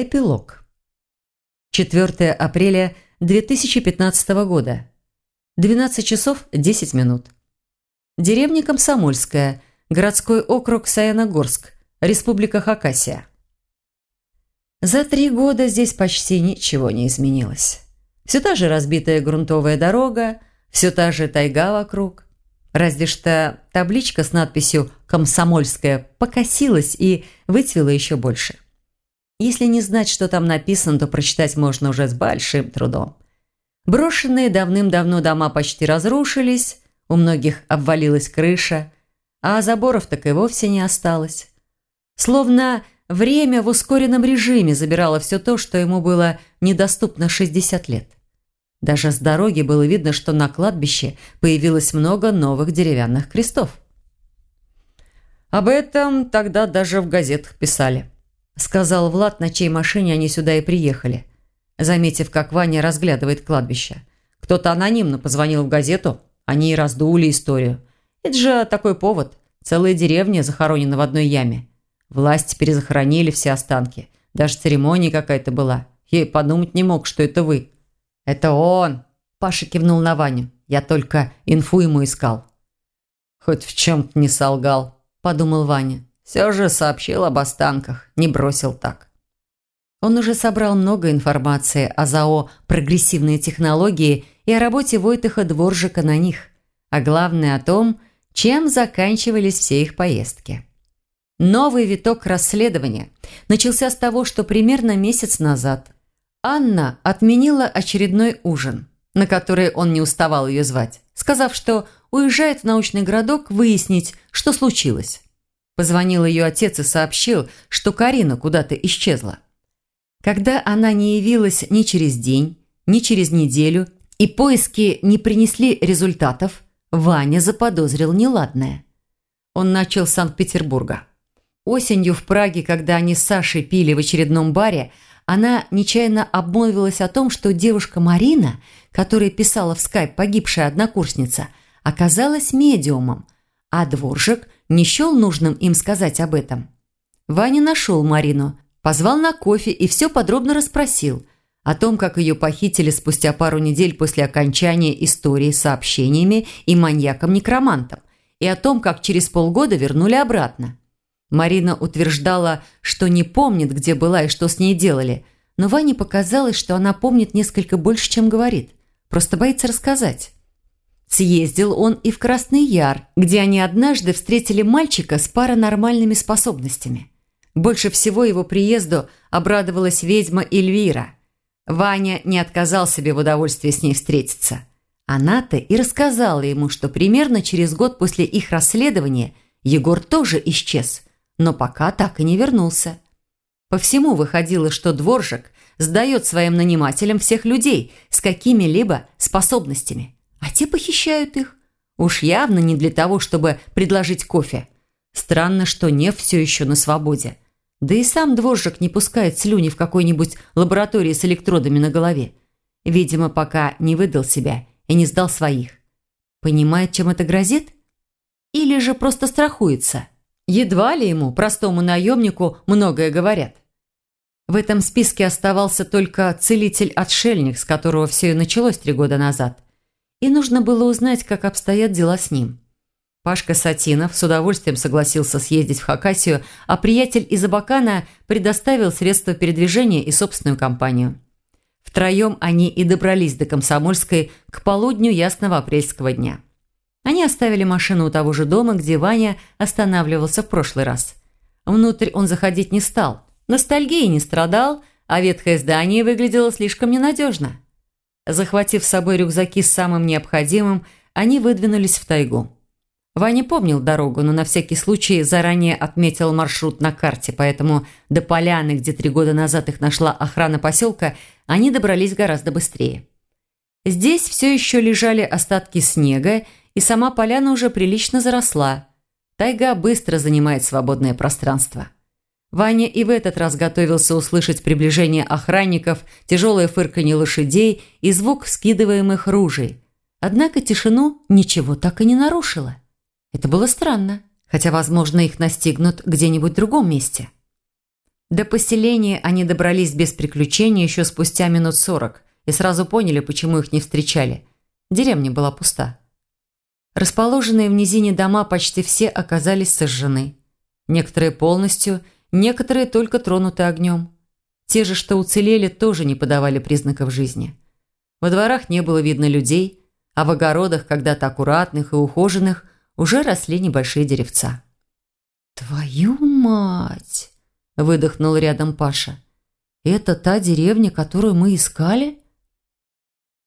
Эпилог. 4 апреля 2015 года. 12 часов 10 минут. Деревня Комсомольская, городской округ Саяногорск, Республика Хакасия. За три года здесь почти ничего не изменилось. Все та же разбитая грунтовая дорога, все та же тайга вокруг. Разве что табличка с надписью «Комсомольская» покосилась и выцвела еще больше. Если не знать, что там написано, то прочитать можно уже с большим трудом. Брошенные давным-давно дома почти разрушились, у многих обвалилась крыша, а заборов так и вовсе не осталось. Словно время в ускоренном режиме забирало все то, что ему было недоступно 60 лет. Даже с дороги было видно, что на кладбище появилось много новых деревянных крестов. Об этом тогда даже в газетах писали сказал Влад, на чьей машине они сюда и приехали, заметив, как Ваня разглядывает кладбище. Кто-то анонимно позвонил в газету, они и раздули историю. Это же такой повод. Целая деревня захоронена в одной яме. Власти перезахоронили все останки. Даже церемония какая-то была. Я и подумать не мог, что это вы. «Это он!» Паша кивнул на Ваню. «Я только инфу ему искал». «Хоть в чем-то не солгал», – подумал Ваня. Все же сообщил об останках, не бросил так. Он уже собрал много информации о ЗАО «Прогрессивные технологии» и о работе Войтыха Дворжика на них, а главное о том, чем заканчивались все их поездки. Новый виток расследования начался с того, что примерно месяц назад Анна отменила очередной ужин, на который он не уставал ее звать, сказав, что уезжает в научный городок выяснить, что случилось. Позвонил ее отец и сообщил, что Карина куда-то исчезла. Когда она не явилась ни через день, ни через неделю, и поиски не принесли результатов, Ваня заподозрил неладное. Он начал с Санкт-Петербурга. Осенью в Праге, когда они с Сашей пили в очередном баре, она нечаянно обмолвилась о том, что девушка Марина, которая писала в скайп погибшая однокурсница, оказалась медиумом, а Дворжик не счел нужным им сказать об этом. Ваня нашел Марину, позвал на кофе и все подробно расспросил о том, как ее похитили спустя пару недель после окончания истории с сообщениями и маньяком-некромантом, и о том, как через полгода вернули обратно. Марина утверждала, что не помнит, где была и что с ней делали, но Ване показалось, что она помнит несколько больше, чем говорит. Просто боится рассказать. Съездил он и в Красный Яр, где они однажды встретили мальчика с паранормальными способностями. Больше всего его приезду обрадовалась ведьма Эльвира. Ваня не отказал себе в удовольствии с ней встретиться. Она-то и рассказала ему, что примерно через год после их расследования Егор тоже исчез, но пока так и не вернулся. По всему выходило, что Дворжик сдает своим нанимателям всех людей с какими-либо способностями – а те похищают их. Уж явно не для того, чтобы предложить кофе. Странно, что Нев все еще на свободе. Да и сам дворжик не пускает слюни в какой-нибудь лаборатории с электродами на голове. Видимо, пока не выдал себя и не сдал своих. Понимает, чем это грозит? Или же просто страхуется? Едва ли ему, простому наемнику, многое говорят. В этом списке оставался только целитель-отшельник, с которого все и началось три года назад – и нужно было узнать, как обстоят дела с ним. Пашка Сатинов с удовольствием согласился съездить в Хакасию, а приятель из Абакана предоставил средства передвижения и собственную компанию. Втроем они и добрались до Комсомольской к полудню ясного апрельского дня. Они оставили машину у того же дома, где Ваня останавливался в прошлый раз. Внутрь он заходить не стал. Ностальгией не страдал, а ветхое здание выглядело слишком ненадежно. Захватив с собой рюкзаки с самым необходимым, они выдвинулись в тайгу. Ваня помнил дорогу, но на всякий случай заранее отметил маршрут на карте, поэтому до поляны, где три года назад их нашла охрана поселка, они добрались гораздо быстрее. Здесь все еще лежали остатки снега, и сама поляна уже прилично заросла. Тайга быстро занимает свободное пространство. Ваня и в этот раз готовился услышать приближение охранников, тяжелое фырканье лошадей и звук скидываемых ружей. Однако тишину ничего так и не нарушило. Это было странно, хотя, возможно, их настигнут где-нибудь в другом месте. До поселения они добрались без приключений еще спустя минут сорок и сразу поняли, почему их не встречали. Деревня была пуста. Расположенные в низине дома почти все оказались сожжены. Некоторые полностью, некоторые только тронуты огнем. Те же, что уцелели, тоже не подавали признаков жизни. Во дворах не было видно людей, а в огородах, когда-то аккуратных и ухоженных, уже росли небольшие деревца. «Твою мать!» – выдохнул рядом Паша. «Это та деревня, которую мы искали?»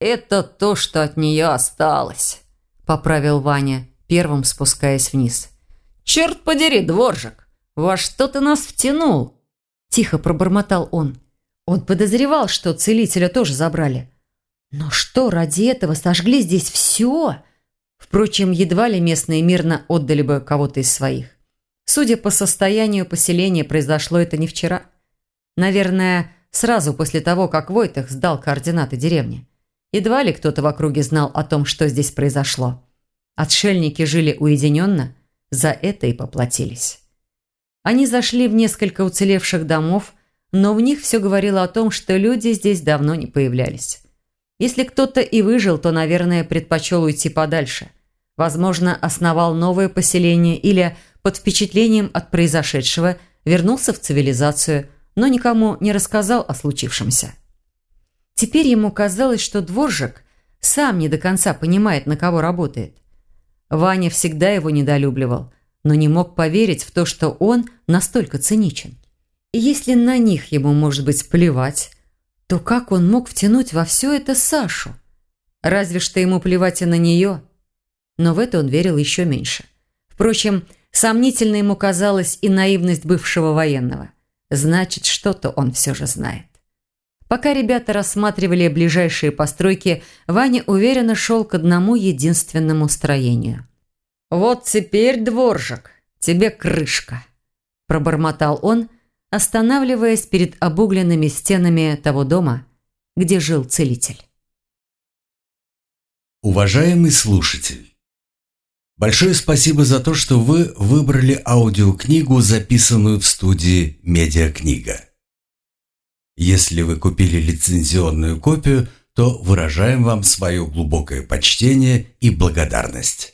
«Это то, что от нее осталось», – поправил Ваня, первым спускаясь вниз. «Черт подери, дворжик! Во что ты нас втянул?» Тихо пробормотал он. Он подозревал, что целителя тоже забрали. Но что ради этого сожгли здесь все? Впрочем, едва ли местные мирно отдали бы кого-то из своих. Судя по состоянию поселения, произошло это не вчера. Наверное, сразу после того, как Войтах сдал координаты деревни. Едва ли кто-то в округе знал о том, что здесь произошло. Отшельники жили уединенно, за это и поплатились. Они зашли в несколько уцелевших домов, но в них все говорило о том, что люди здесь давно не появлялись. Если кто-то и выжил, то, наверное, предпочел уйти подальше. Возможно, основал новое поселение или, под впечатлением от произошедшего, вернулся в цивилизацию, но никому не рассказал о случившемся. Теперь ему казалось, что дворжик сам не до конца понимает, на кого работает. Ваня всегда его недолюбливал, но не мог поверить в то, что он настолько циничен. И если на них ему, может быть, плевать, то как он мог втянуть во все это Сашу? Разве что ему плевать и на нее. Но в это он верил еще меньше. Впрочем, сомнительно ему казалась и наивность бывшего военного. Значит, что-то он все же знает. Пока ребята рассматривали ближайшие постройки, Ваня уверенно шел к одному единственному строению. «Вот теперь, дворжик, тебе крышка», – пробормотал он, останавливаясь перед обугленными стенами того дома, где жил целитель. Уважаемый слушатель, большое спасибо за то, что вы выбрали аудиокнигу, записанную в студии «Медиакнига». Если вы купили лицензионную копию, то выражаем вам свое глубокое почтение и благодарность.